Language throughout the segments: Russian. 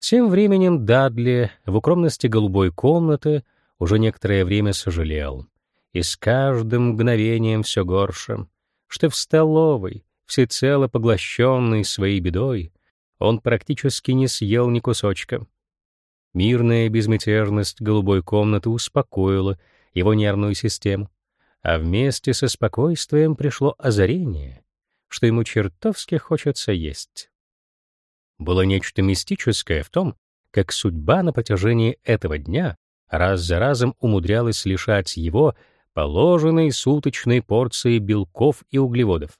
Тем временем Дадли в укромности голубой комнаты уже некоторое время сожалел, и с каждым мгновением все горше, что в столовой, всецело поглощенный своей бедой, он практически не съел ни кусочка. Мирная безмятежность голубой комнаты успокоила его нервную систему, а вместе со спокойствием пришло озарение, что ему чертовски хочется есть. Было нечто мистическое в том, как судьба на протяжении этого дня раз за разом умудрялась лишать его положенной суточной порции белков и углеводов.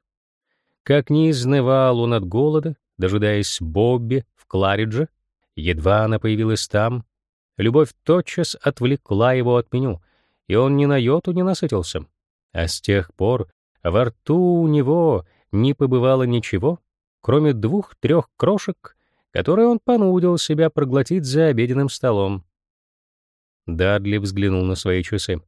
Как не изнывал он от голода, дожидаясь Бобби в Кларидже, едва она появилась там, любовь тотчас отвлекла его от меню, и он ни на йоту не насытился. А с тех пор во рту у него не побывало ничего, кроме двух-трех крошек, которые он понудил себя проглотить за обеденным столом. Дадли взглянул на свои часы.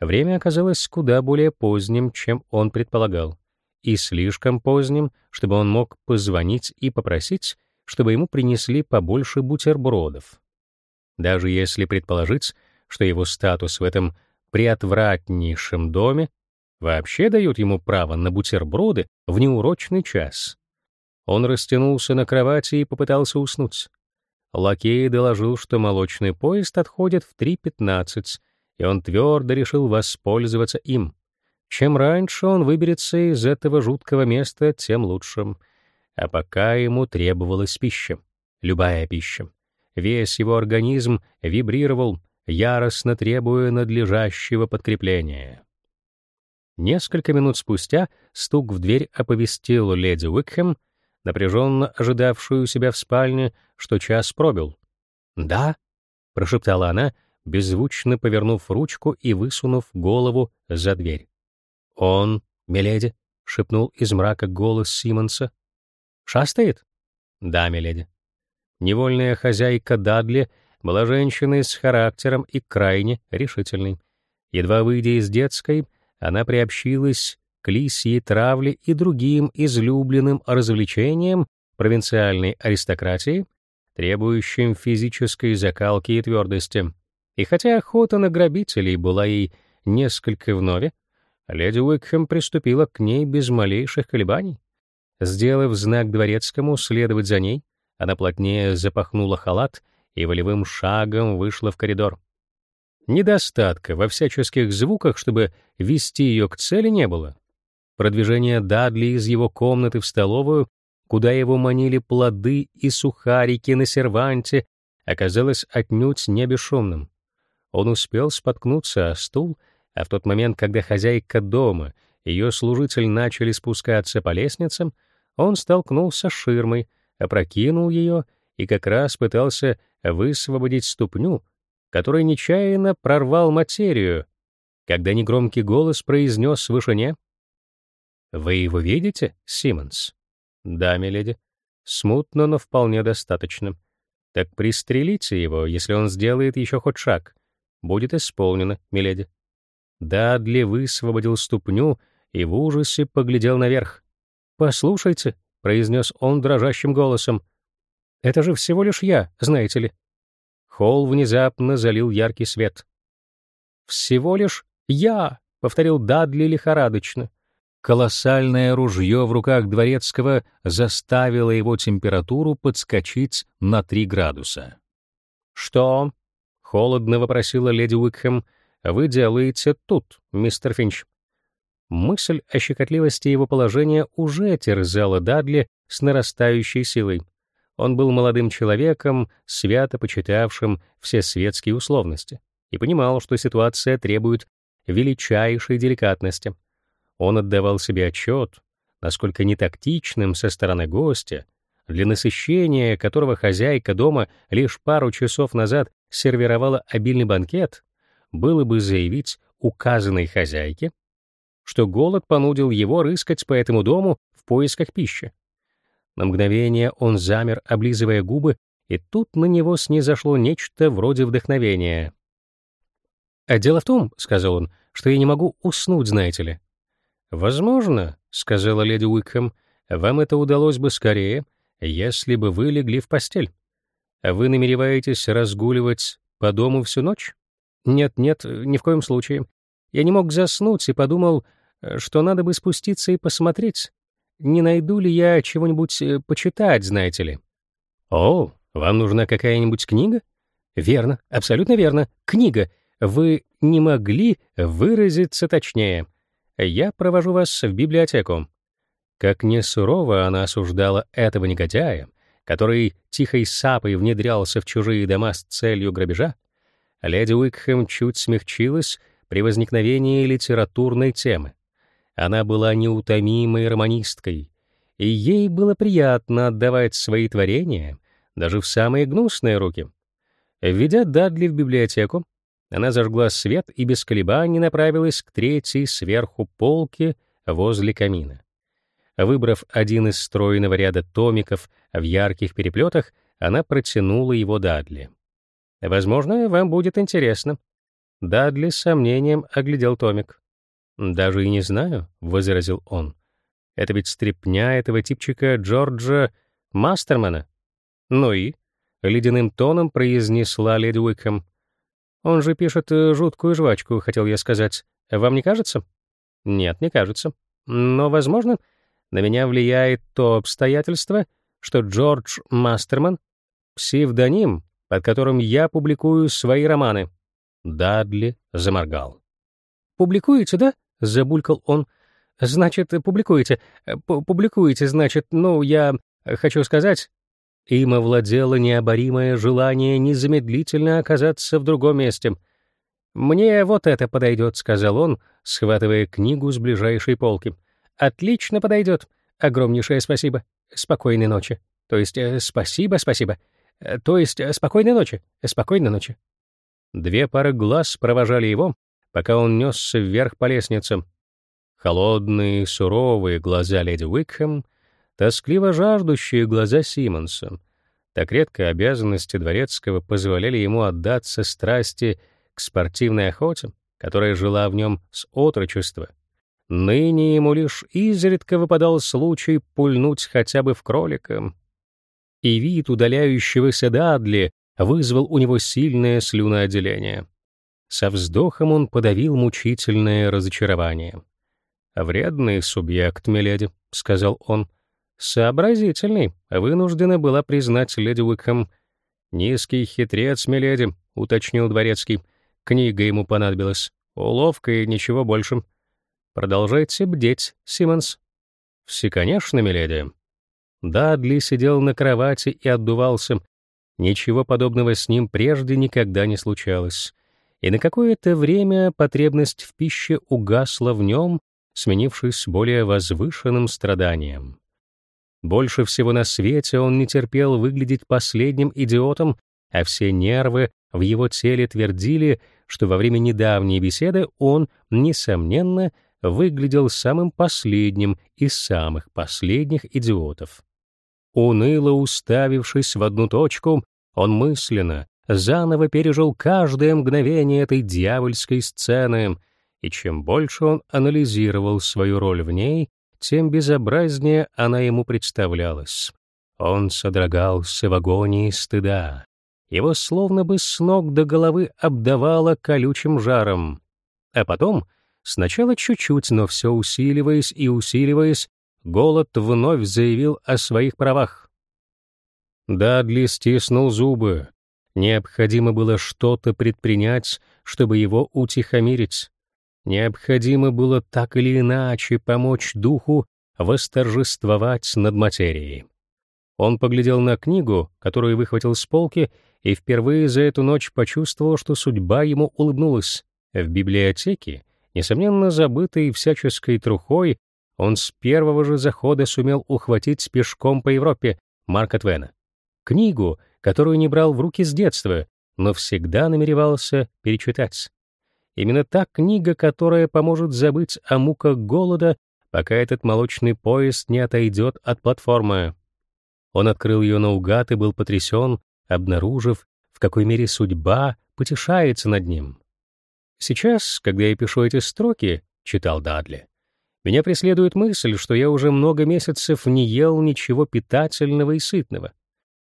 Время оказалось куда более поздним, чем он предполагал, и слишком поздним, чтобы он мог позвонить и попросить, чтобы ему принесли побольше бутербродов. Даже если предположить, что его статус в этом приотвратнейшем доме вообще дают ему право на бутерброды в неурочный час. Он растянулся на кровати и попытался уснуть. Лакей доложил, что молочный поезд отходит в 3.15, и он твердо решил воспользоваться им. Чем раньше он выберется из этого жуткого места, тем лучше. А пока ему требовалась пища. Любая пища. Весь его организм вибрировал, яростно требуя надлежащего подкрепления. Несколько минут спустя стук в дверь оповестил леди Уикхэм, напряженно ожидавшую себя в спальне, что час пробил. "Да?" прошептала она, беззвучно повернув ручку и высунув голову за дверь. "Он, миледи", шепнул из мрака голос Симонса. "Шастает?" "Да, миледи". Невольная хозяйка Дадли была женщиной с характером и крайне решительной. Едва выйдя из детской, она приобщилась к лисьей травле и другим излюбленным развлечениям провинциальной аристократии, требующим физической закалки и твердости. И хотя охота на грабителей была ей несколько вновь, леди Уикхэм приступила к ней без малейших колебаний. Сделав знак дворецкому следовать за ней, она плотнее запахнула халат и волевым шагом вышла в коридор. Недостатка во всяческих звуках, чтобы вести ее к цели, не было. Продвижение Дадли из его комнаты в столовую, куда его манили плоды и сухарики на серванте, оказалось отнюдь не бесшумным. Он успел споткнуться о стул, а в тот момент, когда хозяйка дома и ее служитель начали спускаться по лестницам, он столкнулся с ширмой, опрокинул ее и как раз пытался высвободить ступню, который нечаянно прорвал материю, когда негромкий голос произнес в вышине «Вы его видите, Симмонс?» «Да, миледи. Смутно, но вполне достаточно. Так пристрелите его, если он сделает еще хоть шаг. Будет исполнено, миледи». Дадли высвободил ступню и в ужасе поглядел наверх. «Послушайте», — произнес он дрожащим голосом, — «это же всего лишь я, знаете ли. Холл внезапно залил яркий свет. «Всего лишь я!» — повторил Дадли лихорадочно. Колоссальное ружье в руках дворецкого заставило его температуру подскочить на три градуса. «Что?» — холодно вопросила леди Уикхэм. «Вы делаете тут, мистер Финч?» Мысль о щекотливости его положения уже терзала Дадли с нарастающей силой. Он был молодым человеком, свято почитавшим все светские условности, и понимал, что ситуация требует величайшей деликатности. Он отдавал себе отчет, насколько нетактичным со стороны гостя, для насыщения которого хозяйка дома лишь пару часов назад сервировала обильный банкет, было бы заявить указанной хозяйке, что голод понудил его рыскать по этому дому в поисках пищи. На мгновение он замер, облизывая губы, и тут на него снизошло нечто вроде вдохновения. «А дело в том, — сказал он, — что я не могу уснуть, знаете ли». «Возможно, — сказала леди Уикхэм, — вам это удалось бы скорее, если бы вы легли в постель. Вы намереваетесь разгуливать по дому всю ночь? Нет-нет, ни в коем случае. Я не мог заснуть и подумал, что надо бы спуститься и посмотреть, не найду ли я чего-нибудь э, почитать, знаете ли. О, вам нужна какая-нибудь книга? Верно, абсолютно верно. Книга. Вы не могли выразиться точнее. Я провожу вас в библиотеку. Как не сурово она осуждала этого негодяя, который тихой сапой внедрялся в чужие дома с целью грабежа, леди Уикхэм чуть смягчилась при возникновении литературной темы. Она была неутомимой романисткой, и ей было приятно отдавать свои творения даже в самые гнусные руки. Введя Дадли в библиотеку, она зажгла свет и без колебаний направилась к третьей сверху полке возле камина. Выбрав один из стройного ряда томиков в ярких переплетах, она протянула его Дадли. «Возможно, вам будет интересно». Дадли с сомнением оглядел томик. «Даже и не знаю», — возразил он. «Это ведь стряпня этого типчика Джорджа Мастермана». «Ну и?» — ледяным тоном произнесла леди Уикхэм. «Он же пишет э, жуткую жвачку, хотел я сказать. Вам не кажется?» «Нет, не кажется. Но, возможно, на меня влияет то обстоятельство, что Джордж Мастерман — псевдоним, под которым я публикую свои романы». Дадли заморгал. «Публикуете, да?» — забулькал он. «Значит, публикуете. Публикуете, значит, ну, я хочу сказать...» Им овладело необоримое желание незамедлительно оказаться в другом месте. «Мне вот это подойдет», — сказал он, схватывая книгу с ближайшей полки. «Отлично подойдет. Огромнейшее спасибо. Спокойной ночи. То есть, э, спасибо, спасибо. Э, то есть, э, спокойной ночи. Спокойной ночи». Две пары глаз провожали его, пока он несся вверх по лестнице. Холодные, суровые глаза леди Уикхэм, тоскливо жаждущие глаза Симмонса. Так редко обязанности дворецкого позволяли ему отдаться страсти к спортивной охоте, которая жила в нем с отрочества. Ныне ему лишь изредка выпадал случай пульнуть хотя бы в кролика. И вид удаляющегося Дадли вызвал у него сильное слюноотделение. Со вздохом он подавил мучительное разочарование. «Вредный субъект, миледи», — сказал он. «Сообразительный», — вынуждена была признать леди Уикхэм. «Низкий хитрец, миледи», — уточнил дворецкий. Книга ему понадобилась. Уловка и ничего больше. Продолжайте бдеть, Симмонс. Все, конечно, миледи. Дадли сидел на кровати и отдувался. Ничего подобного с ним прежде никогда не случалось и на какое-то время потребность в пище угасла в нем, сменившись более возвышенным страданием. Больше всего на свете он не терпел выглядеть последним идиотом, а все нервы в его теле твердили, что во время недавней беседы он, несомненно, выглядел самым последним из самых последних идиотов. Уныло уставившись в одну точку, он мысленно, заново пережил каждое мгновение этой дьявольской сцены, и чем больше он анализировал свою роль в ней, тем безобразнее она ему представлялась. Он содрогался в агонии стыда. Его словно бы с ног до головы обдавало колючим жаром. А потом, сначала чуть-чуть, но все усиливаясь и усиливаясь, голод вновь заявил о своих правах. Дадли стиснул зубы, Необходимо было что-то предпринять, чтобы его утихомирить. Необходимо было так или иначе помочь духу восторжествовать над материей. Он поглядел на книгу, которую выхватил с полки, и впервые за эту ночь почувствовал, что судьба ему улыбнулась. В библиотеке, несомненно забытой всяческой трухой, он с первого же захода сумел ухватить пешком по Европе Марка Твена. Книгу, которую не брал в руки с детства, но всегда намеревался перечитать. Именно та книга, которая поможет забыть о муках голода, пока этот молочный поезд не отойдет от платформы. Он открыл ее наугад и был потрясен, обнаружив, в какой мере судьба потешается над ним. «Сейчас, когда я пишу эти строки», — читал Дадли, «меня преследует мысль, что я уже много месяцев не ел ничего питательного и сытного.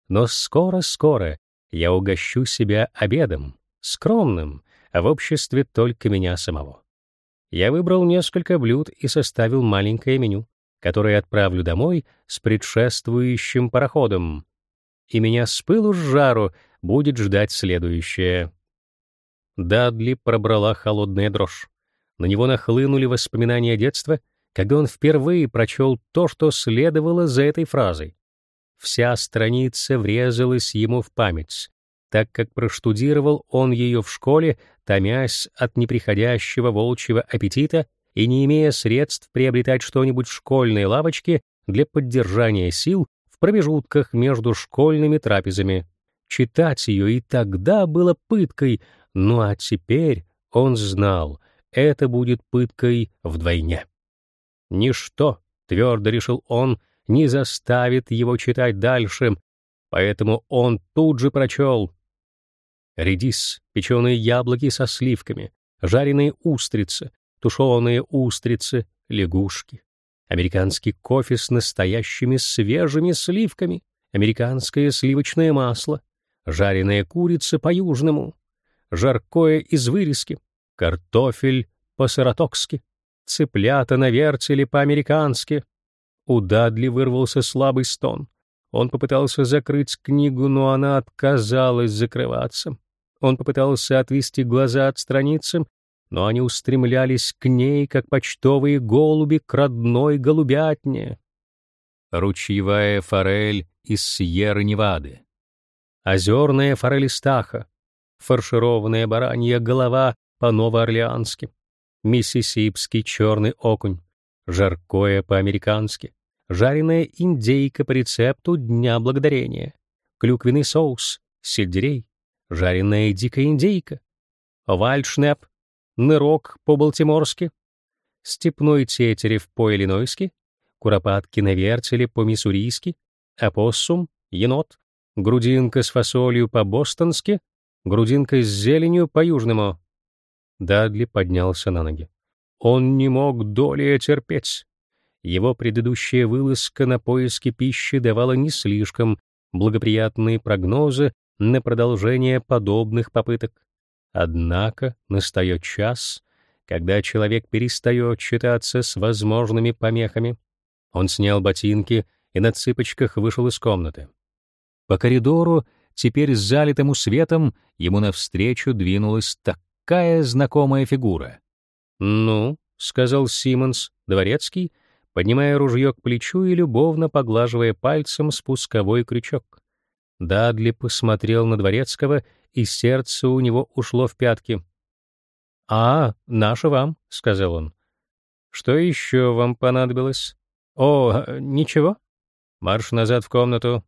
Но скоро-скоро Я угощу себя обедом, скромным, а в обществе только меня самого. Я выбрал несколько блюд и составил маленькое меню, которое отправлю домой с предшествующим пароходом. И меня с пылу с жару будет ждать следующее. Дадли пробрала холодная дрожь. На него нахлынули воспоминания детства, когда он впервые прочел то, что следовало за этой фразой. Вся страница врезалась ему в память, так как проштудировал он ее в школе, томясь от неприходящего волчьего аппетита и не имея средств приобретать что-нибудь в школьной лавочке для поддержания сил в промежутках между школьными трапезами. Читать ее и тогда было пыткой, ну а теперь он знал, это будет пыткой вдвойне. Ничто, твердо решил он, не заставит его читать дальше, поэтому он тут же прочел. Редис, печеные яблоки со сливками, жареные устрицы, тушеные устрицы, лягушки, американский кофе с настоящими свежими сливками, американское сливочное масло, жареная курица по-южному, жаркое из вырезки, картофель по-саратокски, цыплята на вертеле по-американски. У Дадли вырвался слабый стон. Он попытался закрыть книгу, но она отказалась закрываться. Он попытался отвести глаза от страницы, но они устремлялись к ней, как почтовые голуби к родной голубятне. Ручьевая форель из Сьерра-Невады. Озерная форель из Таха. Фаршированная баранья голова по-новоорлеански. Миссисипский черный окунь. Жаркое по-американски. Жареная индейка по рецепту Дня Благодарения. Клюквенный соус. Сельдерей. Жареная дикая индейка. Вальшнеп нырок по-балтиморски, степной тетерев по-иллинойски, куропатки на вертеле по-миссурийски, опоссум, енот, грудинка с фасолью по-бостонски, грудинка с зеленью по-южному. Дадли поднялся на ноги. Он не мог долее терпеть. Его предыдущая вылазка на поиски пищи давала не слишком благоприятные прогнозы на продолжение подобных попыток. Однако настает час, когда человек перестает считаться с возможными помехами. Он снял ботинки и на цыпочках вышел из комнаты. По коридору, теперь залитому светом, ему навстречу двинулась такая знакомая фигура. «Ну», — сказал Симмонс, дворецкий, поднимая ружье к плечу и любовно поглаживая пальцем спусковой крючок. Дадли посмотрел на дворецкого и сердце у него ушло в пятки. «А, наше вам», — сказал он. «Что еще вам понадобилось?» «О, ничего. Марш назад в комнату».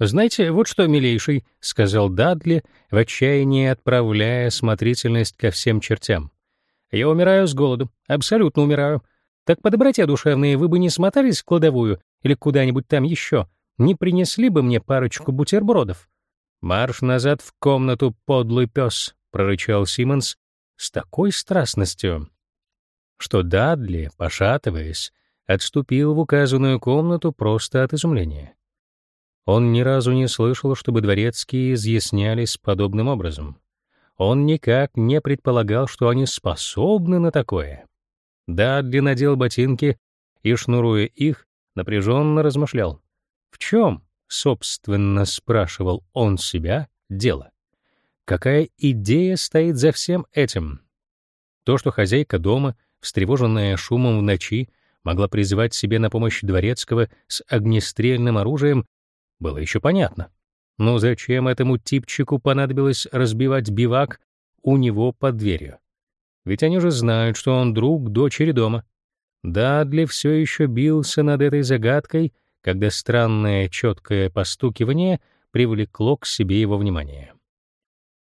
«Знаете, вот что, милейший», — сказал Дадли, в отчаянии отправляя смотрительность ко всем чертям. «Я умираю с голоду, абсолютно умираю. Так по доброте душевной вы бы не смотались в кладовую или куда-нибудь там еще, не принесли бы мне парочку бутербродов?» «Марш назад в комнату, подлый пес!» — прорычал Симмонс с такой страстностью, что Дадли, пошатываясь, отступил в указанную комнату просто от изумления. Он ни разу не слышал, чтобы дворецкие изъяснялись подобным образом. Он никак не предполагал, что они способны на такое. Дадли надел ботинки и, шнуруя их, напряженно размышлял. В чем, собственно, спрашивал он себя, дело? Какая идея стоит за всем этим? То, что хозяйка дома, встревоженная шумом в ночи, могла призывать себе на помощь дворецкого с огнестрельным оружием, было еще понятно. Но зачем этому типчику понадобилось разбивать бивак у него под дверью? Ведь они же знают, что он друг дочери дома. Дадли все еще бился над этой загадкой, когда странное четкое постукивание привлекло к себе его внимание.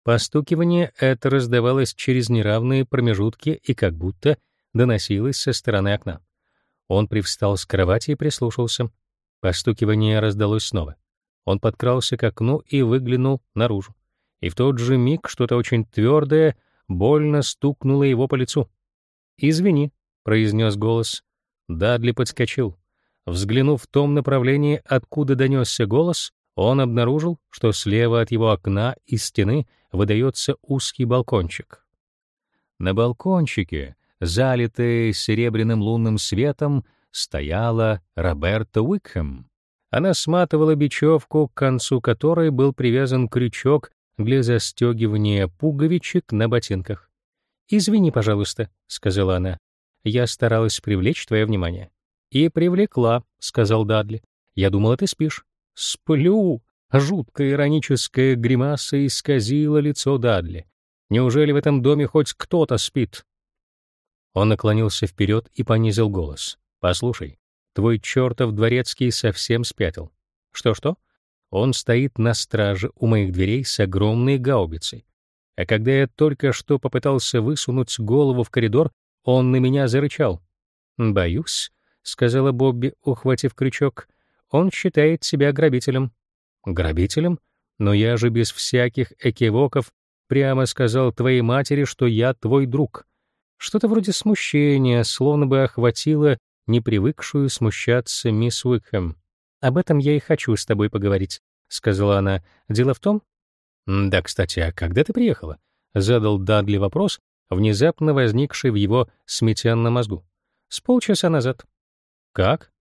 Постукивание это раздавалось через неравные промежутки и как будто доносилось со стороны окна. Он привстал с кровати и прислушался. Постукивание раздалось снова. Он подкрался к окну и выглянул наружу. И в тот же миг что-то очень твердое больно стукнуло его по лицу. «Извини», — произнес голос. Дадли подскочил. Взглянув в том направлении, откуда донесся голос, он обнаружил, что слева от его окна из стены выдается узкий балкончик. На балкончике, залитой серебряным лунным светом, стояла Роберта Уикхэм. Она сматывала бечевку, к концу которой был привязан крючок для застегивания пуговичек на ботинках. «Извини, пожалуйста», — сказала она. «Я старалась привлечь твое внимание». «И привлекла», — сказал Дадли. «Я думала, ты спишь». «Сплю!» — жуткая ироническая гримаса исказила лицо Дадли. «Неужели в этом доме хоть кто-то спит?» Он наклонился вперед и понизил голос. «Послушай, твой чертов дворецкий совсем спятил. Что-что? Он стоит на страже у моих дверей с огромной гаубицей. А когда я только что попытался высунуть голову в коридор, он на меня зарычал. «Боюсь», — сказала Бобби, ухватив крючок, — «он считает себя грабителем». «Грабителем? Но я же без всяких экивоков прямо сказал твоей матери, что я твой друг». Что-то вроде смущения, словно бы охватило непривыкшую смущаться мисс Уикхэм. «Об этом я и хочу с тобой поговорить», — сказала она. «Дело в том...» «Да, кстати, а когда ты приехала?» — задал Дадли вопрос, внезапно возникший в его сметенном мозгу. «С полчаса назад». «Как?»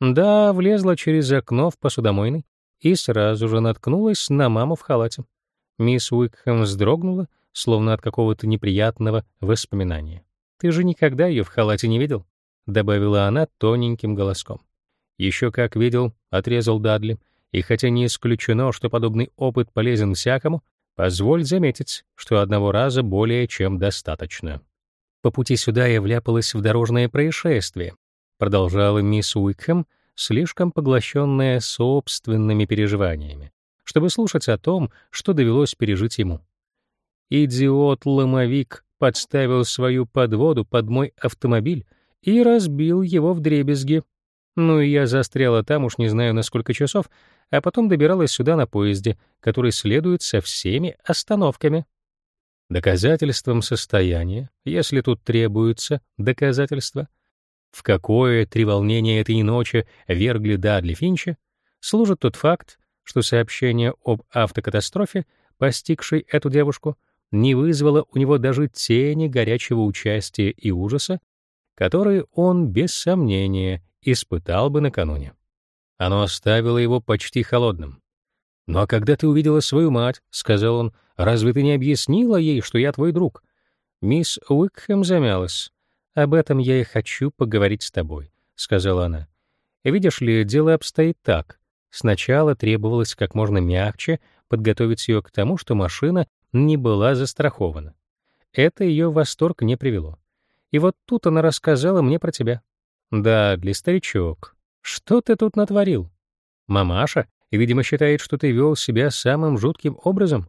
«Да, влезла через окно в посудомойный и сразу же наткнулась на маму в халате». Мисс Уикхэм вздрогнула, словно от какого-то неприятного воспоминания. «Ты же никогда ее в халате не видел?» — добавила она тоненьким голоском. «Еще как видел», — отрезал Дадли, «и хотя не исключено, что подобный опыт полезен всякому, позволь заметить, что одного раза более чем достаточно». «По пути сюда я вляпалась в дорожное происшествие», — продолжала мисс Уикхэм, слишком поглощенная собственными переживаниями, чтобы слушать о том, что довелось пережить ему. Идиот-ломовик подставил свою подводу под мой автомобиль и разбил его в дребезги. Ну и я застряла там уж не знаю на сколько часов, а потом добиралась сюда на поезде, который следует со всеми остановками. Доказательством состояния, если тут требуется доказательства, в какое треволнение этой ночи вергли Дадли Финча, служит тот факт, что сообщение об автокатастрофе, постигшей эту девушку, не вызвало у него даже тени горячего участия и ужаса, которые он, без сомнения, испытал бы накануне. Оно оставило его почти холодным. «Ну а когда ты увидела свою мать, — сказал он, — разве ты не объяснила ей, что я твой друг?» Мисс Уикхэм замялась. «Об этом я и хочу поговорить с тобой», — сказала она. «Видишь ли, дело обстоит так. Сначала требовалось как можно мягче подготовить ее к тому, что машина не была застрахована. Это ее восторг не привело. И вот тут она рассказала мне про тебя. Да, для старичок. Что ты тут натворил? Мамаша, видимо, считает, что ты вел себя самым жутким образом.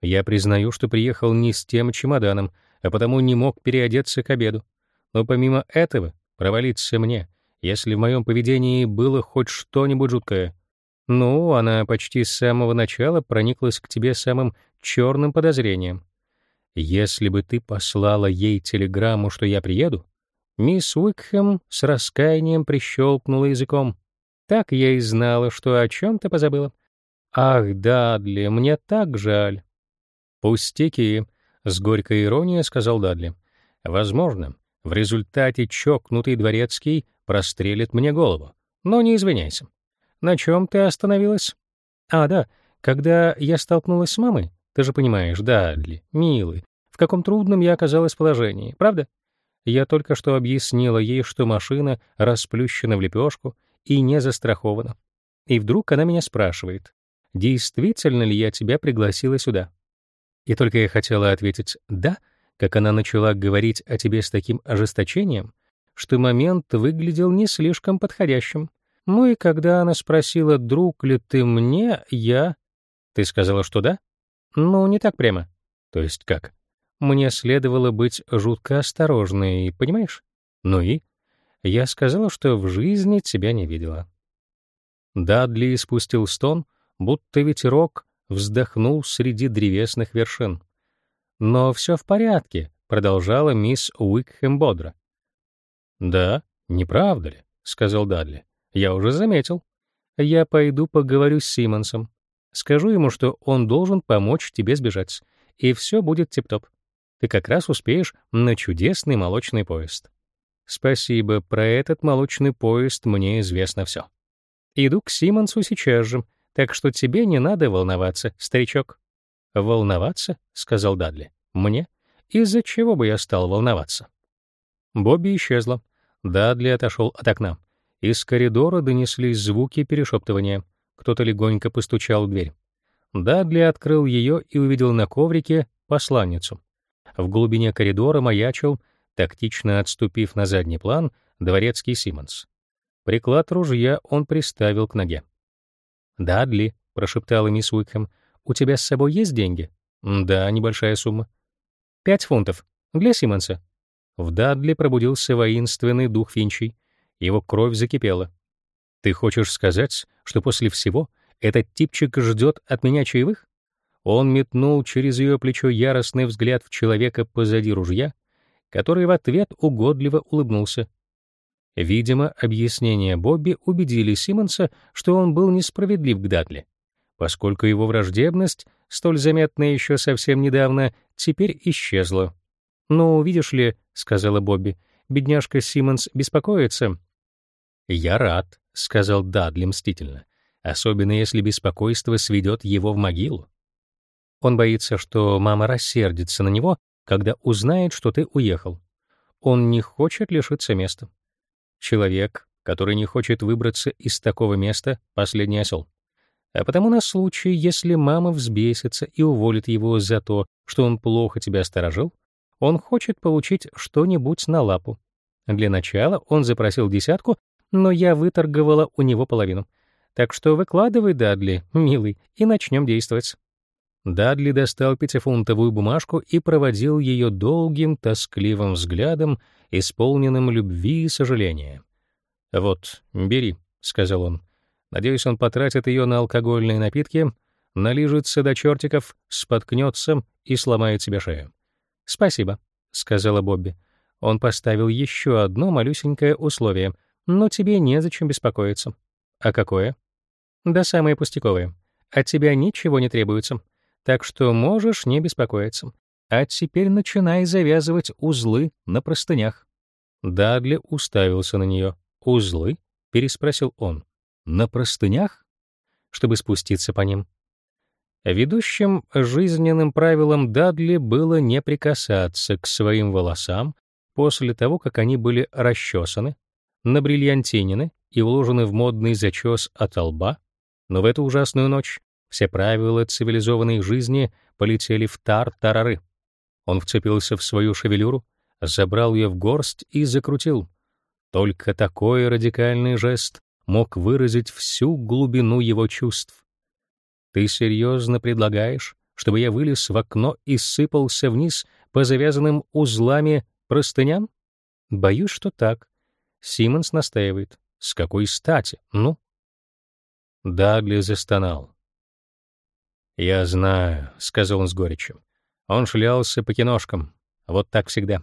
Я признаю, что приехал не с тем чемоданом, а потому не мог переодеться к обеду. Но помимо этого, провалиться мне, если в моем поведении было хоть что-нибудь жуткое. Ну, она почти с самого начала прониклась к тебе самым черным подозрением. Если бы ты послала ей телеграмму, что я приеду, мисс Уикхэм с раскаянием прищелкнула языком. Так я и знала, что о чем ты позабыла. Ах, Дадли, мне так жаль. Пустяки, с горькой иронией сказал Дадли. Возможно, в результате чокнутый дворецкий прострелит мне голову. Но не извиняйся. На чем ты остановилась? А, да, когда я столкнулась с мамой, ты же понимаешь, Дадли, милый, в каком трудном я оказалась положении, правда? Я только что объяснила ей, что машина расплющена в лепешку и не застрахована. И вдруг она меня спрашивает, действительно ли я тебя пригласила сюда? И только я хотела ответить «да», как она начала говорить о тебе с таким ожесточением, что момент выглядел не слишком подходящим. Ну и когда она спросила, друг ли ты мне, я... Ты сказала, что да? Ну, не так прямо. То есть как? Мне следовало быть жутко осторожной, понимаешь? Ну и? Я сказала, что в жизни тебя не видела. Дадли спустил стон, будто ветерок вздохнул среди древесных вершин. «Но все в порядке», — продолжала мисс Уикхэм бодро. «Да, не правда ли?» — сказал Дадли. «Я уже заметил. Я пойду поговорю с Симмонсом. Скажу ему, что он должен помочь тебе сбежать, и все будет тип-топ. Ты как раз успеешь на чудесный молочный поезд. Спасибо, про этот молочный поезд мне известно все. Иду к Симмонсу сейчас же, так что тебе не надо волноваться, старичок. Волноваться, сказал Дадли. Мне? Из-за чего бы я стал волноваться? Бобби исчезла. Дадли отошел от окна. Из коридора донеслись звуки перешептывания. Кто-то легонько постучал в дверь. Дадли открыл ее и увидел на коврике посланницу. В глубине коридора маячил, тактично отступив на задний план, дворецкий Симмонс. Приклад ружья он приставил к ноге. «Дадли», — прошептала мисс Уикхэм, — «у тебя с собой есть деньги?» «Да, небольшая сумма». «Пять фунтов. Для Симмонса». В Дадли пробудился воинственный дух Финчей. Его кровь закипела. Ты хочешь сказать, что после всего этот типчик ждет от меня чаевых? Он метнул через ее плечо яростный взгляд в человека позади ружья, который в ответ угодливо улыбнулся. Видимо, объяснения Бобби убедили Симмонса, что он был несправедлив к Дадли, поскольку его враждебность, столь заметная еще совсем недавно, теперь исчезла. «Ну, видишь ли», — сказала Бобби, — «бедняжка Симмонс беспокоится, «Я рад», — сказал Дадли мстительно, «особенно если беспокойство сведет его в могилу. Он боится, что мама рассердится на него, когда узнает, что ты уехал. Он не хочет лишиться места. Человек, который не хочет выбраться из такого места, — последний осел. А потому на случай, если мама взбесится и уволит его за то, что он плохо тебя сторожил, он хочет получить что-нибудь на лапу. Для начала он запросил десятку, но я выторговала у него половину. Так что выкладывай, Дадли, милый, и начнем действовать. Дадли достал пятифунтовую бумажку и проводил ее долгим, тоскливым взглядом, исполненным любви и сожаления. «Вот, бери», — сказал он. «Надеюсь, он потратит ее на алкогольные напитки, налижется до чертиков, споткнется и сломает себе шею». «Спасибо», — сказала Бобби. Он поставил еще одно малюсенькое условие — но тебе незачем беспокоиться. А какое? Да самое пустяковое. От тебя ничего не требуется. Так что можешь не беспокоиться. А теперь начинай завязывать узлы на простынях. Дадли уставился на нее. «Узлы?» — переспросил он. «На простынях?» Чтобы спуститься по ним. Ведущим жизненным правилом Дадли было не прикасаться к своим волосам после того, как они были расчесаны, набрильянтинены и уложены в модный зачес от лба, но в эту ужасную ночь все правила цивилизованной жизни полетели в тар-тарары. Он вцепился в свою шевелюру, забрал ее в горсть и закрутил. Только такой радикальный жест мог выразить всю глубину его чувств. «Ты серьезно предлагаешь, чтобы я вылез в окно и сыпался вниз по завязанным узлами простыням? Боюсь, что так. Симмонс настаивает. С какой стати? Ну? Дагли застонал. «Я знаю», — сказал он с горечью. Он шлялся по киношкам. Вот так всегда.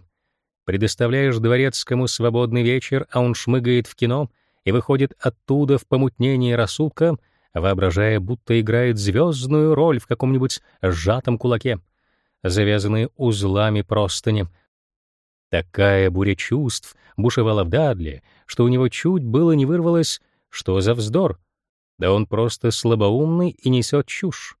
Предоставляешь дворецкому свободный вечер, а он шмыгает в кино и выходит оттуда в помутнении рассудка, воображая, будто играет звездную роль в каком-нибудь сжатом кулаке. Завязанные узлами простыни, Такая буря чувств бушевала в Дадли, что у него чуть было не вырвалось «Что за вздор?» Да он просто слабоумный и несет чушь.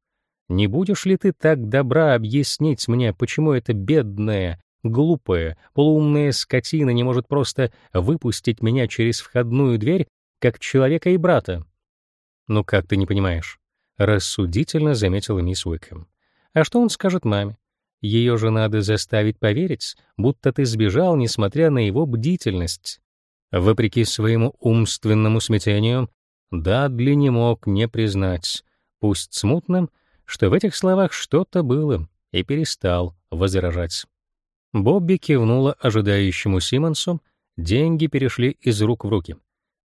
Не будешь ли ты так добра объяснить мне, почему эта бедная, глупая, полуумная скотина не может просто выпустить меня через входную дверь, как человека и брата? Ну как ты не понимаешь? Рассудительно заметила мисс Уикхэм. А что он скажет маме? Ее же надо заставить поверить, будто ты сбежал, несмотря на его бдительность. Вопреки своему умственному смятению, Дадли не мог не признать, пусть смутным, что в этих словах что-то было, и перестал возражать. Бобби кивнула ожидающему Симонсу, деньги перешли из рук в руки.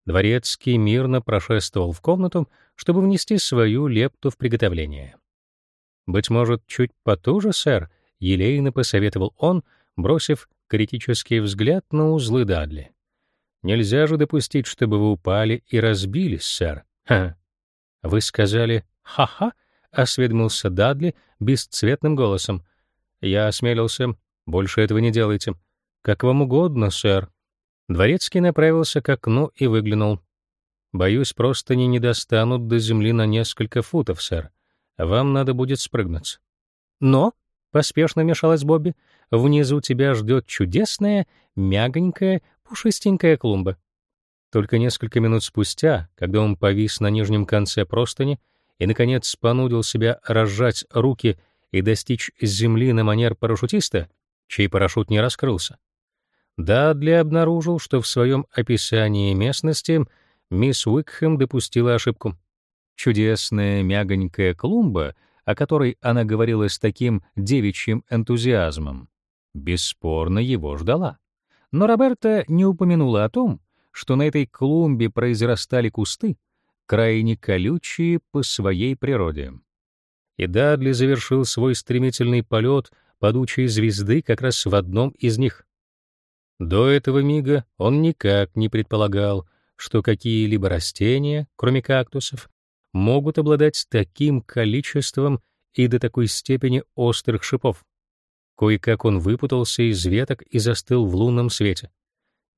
Дворецкий мирно прошествовал в комнату, чтобы внести свою лепту в приготовление. «Быть может, чуть потуже, сэр?» — елейно посоветовал он, бросив критический взгляд на узлы Дадли. «Нельзя же допустить, чтобы вы упали и разбились, сэр. Ха. Вы сказали «ха-ха», осведомился Дадли бесцветным голосом. Я осмелился. Больше этого не делайте. Как вам угодно, сэр. Дворецкий направился к окну и выглянул. Боюсь, просто не достанут до земли на несколько футов, сэр. Вам надо будет спрыгнуть. Но, поспешно вмешалась Бобби, внизу тебя ждет чудесная, мягонькая, пушистенькая клумба. Только несколько минут спустя, когда он повис на нижнем конце простыни и наконец понудил себя разжать руки и достичь земли на манер парашютиста, чей парашют не раскрылся, Дадли обнаружил, что в своем описании местности мисс Уикхэм допустила ошибку. Чудесная мягонькая клумба, о которой она говорила с таким девичьим энтузиазмом, бесспорно его ждала. Но Роберта не упомянула о том, что на этой клумбе произрастали кусты, крайне колючие по своей природе. И Дадли завершил свой стремительный полет падучей звезды как раз в одном из них. До этого мига он никак не предполагал, что какие-либо растения, кроме кактусов, могут обладать таким количеством и до такой степени острых шипов. Кое-как он выпутался из веток и застыл в лунном свете,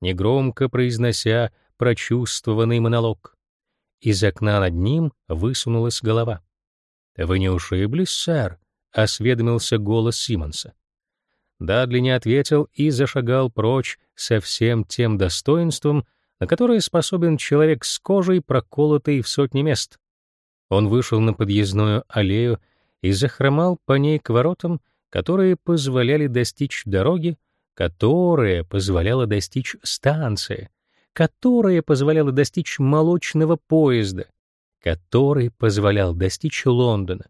негромко произнося прочувствованный монолог. Из окна над ним высунулась голова. «Вы не ушиблись, сэр?» — осведомился голос Симонса. Дадли не ответил и зашагал прочь со всем тем достоинством, на которое способен человек с кожей, проколотой в сотни мест. Он вышел на подъездную аллею и захромал по ней к воротам, которые позволяли достичь дороги, которая позволяла достичь станции, которая позволяла достичь молочного поезда, который позволял достичь Лондона.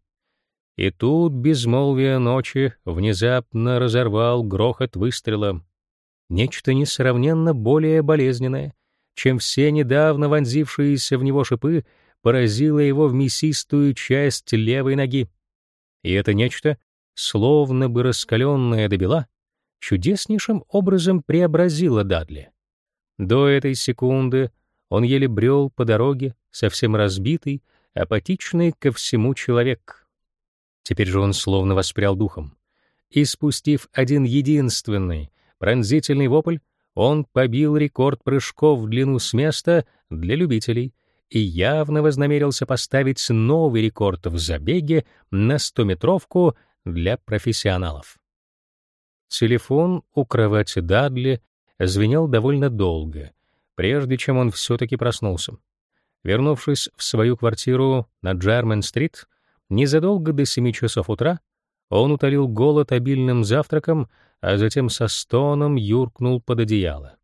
И тут безмолвие ночи внезапно разорвал грохот выстрела. Нечто несравненно более болезненное, чем все недавно вонзившиеся в него шипы, поразило его в мясистую часть левой ноги. И это нечто, словно бы раскаленное до бела, чудеснейшим образом преобразило Дадли. До этой секунды он еле брел по дороге, совсем разбитый, апатичный ко всему человек. Теперь же он словно воспрял духом. И спустив один единственный пронзительный вопль, он побил рекорд прыжков в длину с места для любителей и явно вознамерился поставить новый рекорд в забеге на стометровку для профессионалов. Телефон у кровати Дадли звенел довольно долго, прежде чем он все-таки проснулся. Вернувшись в свою квартиру на Джермен-стрит, Незадолго до семи часов утра он утолил голод обильным завтраком, а затем со стоном юркнул под одеяло.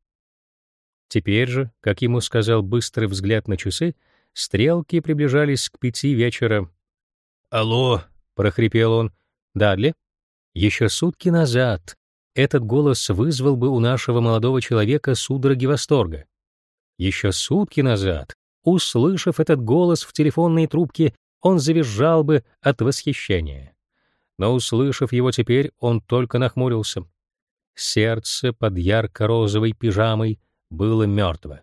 Теперь же, как ему сказал быстрый взгляд на часы, стрелки приближались к пяти вечера. «Алло!» — прохрипел он. «Дадли?» Еще сутки назад этот голос вызвал бы у нашего молодого человека судороги восторга. Еще сутки назад, услышав этот голос в телефонной трубке, он завизжал бы от восхищения. Но, услышав его теперь, он только нахмурился. Сердце под ярко-розовой пижамой было мертво.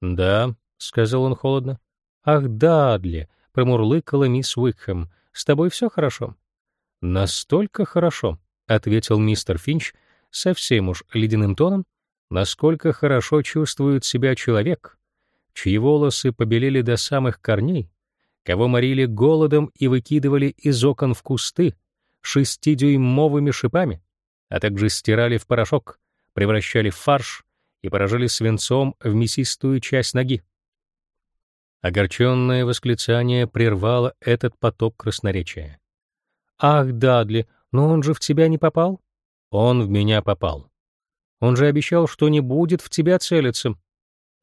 «Да», — сказал он холодно. «Ах, Дадли», — промурлыкала мисс Уикхэм, — «с тобой все хорошо?» «Настолько хорошо», — ответил мистер Финч совсем уж ледяным тоном, насколько хорошо чувствует себя человек, чьи волосы побелели до самых корней, кого морили голодом и выкидывали из окон в кусты шестидюймовыми шипами, а также стирали в порошок, превращали в фарш и поражали свинцом в мясистую часть ноги. Огорченное восклицание прервало этот поток красноречия. «Ах, Дадли, но он же в тебя не попал?» «Он в меня попал. Он же обещал, что не будет в тебя целиться.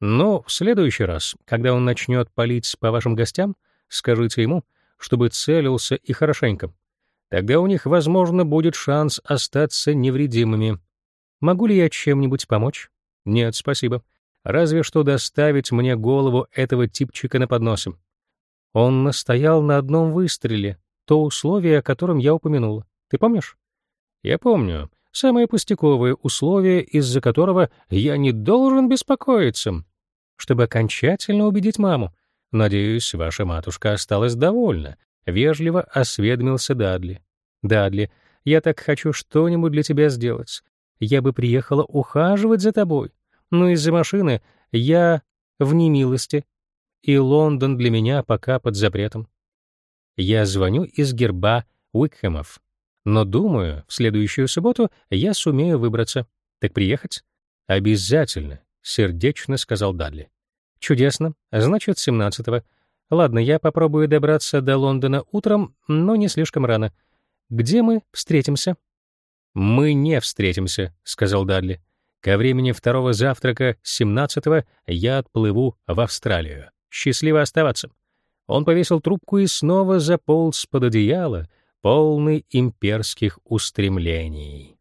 Но в следующий раз, когда он начнет палить по вашим гостям, Скажите ему, чтобы целился и хорошенько. Тогда у них, возможно, будет шанс остаться невредимыми. Могу ли я чем-нибудь помочь? Нет, спасибо. Разве что доставить мне голову этого типчика на подносе. Он настоял на одном выстреле, то условие, о котором я упомянула. Ты помнишь? Я помню. Самое пустяковое условие, из-за которого я не должен беспокоиться. Чтобы окончательно убедить маму, Надеюсь, ваша матушка осталась довольна, вежливо осведомился Дадли. Дадли, я так хочу что-нибудь для тебя сделать. Я бы приехала ухаживать за тобой, но из-за машины я в немилости, и Лондон для меня пока под запретом. Я звоню из герба Уикхэмов, но думаю, в следующую субботу я сумею выбраться. Так приехать? Обязательно, сердечно сказал Дадли. Чудесно. Значит, 17-го. Ладно, я попробую добраться до Лондона утром, но не слишком рано. Где мы встретимся? Мы не встретимся, сказал Дадли. Ко времени второго завтрака 17-го я отплыву в Австралию. Счастливо оставаться. Он повесил трубку и снова заполз под одеяло, полный имперских устремлений.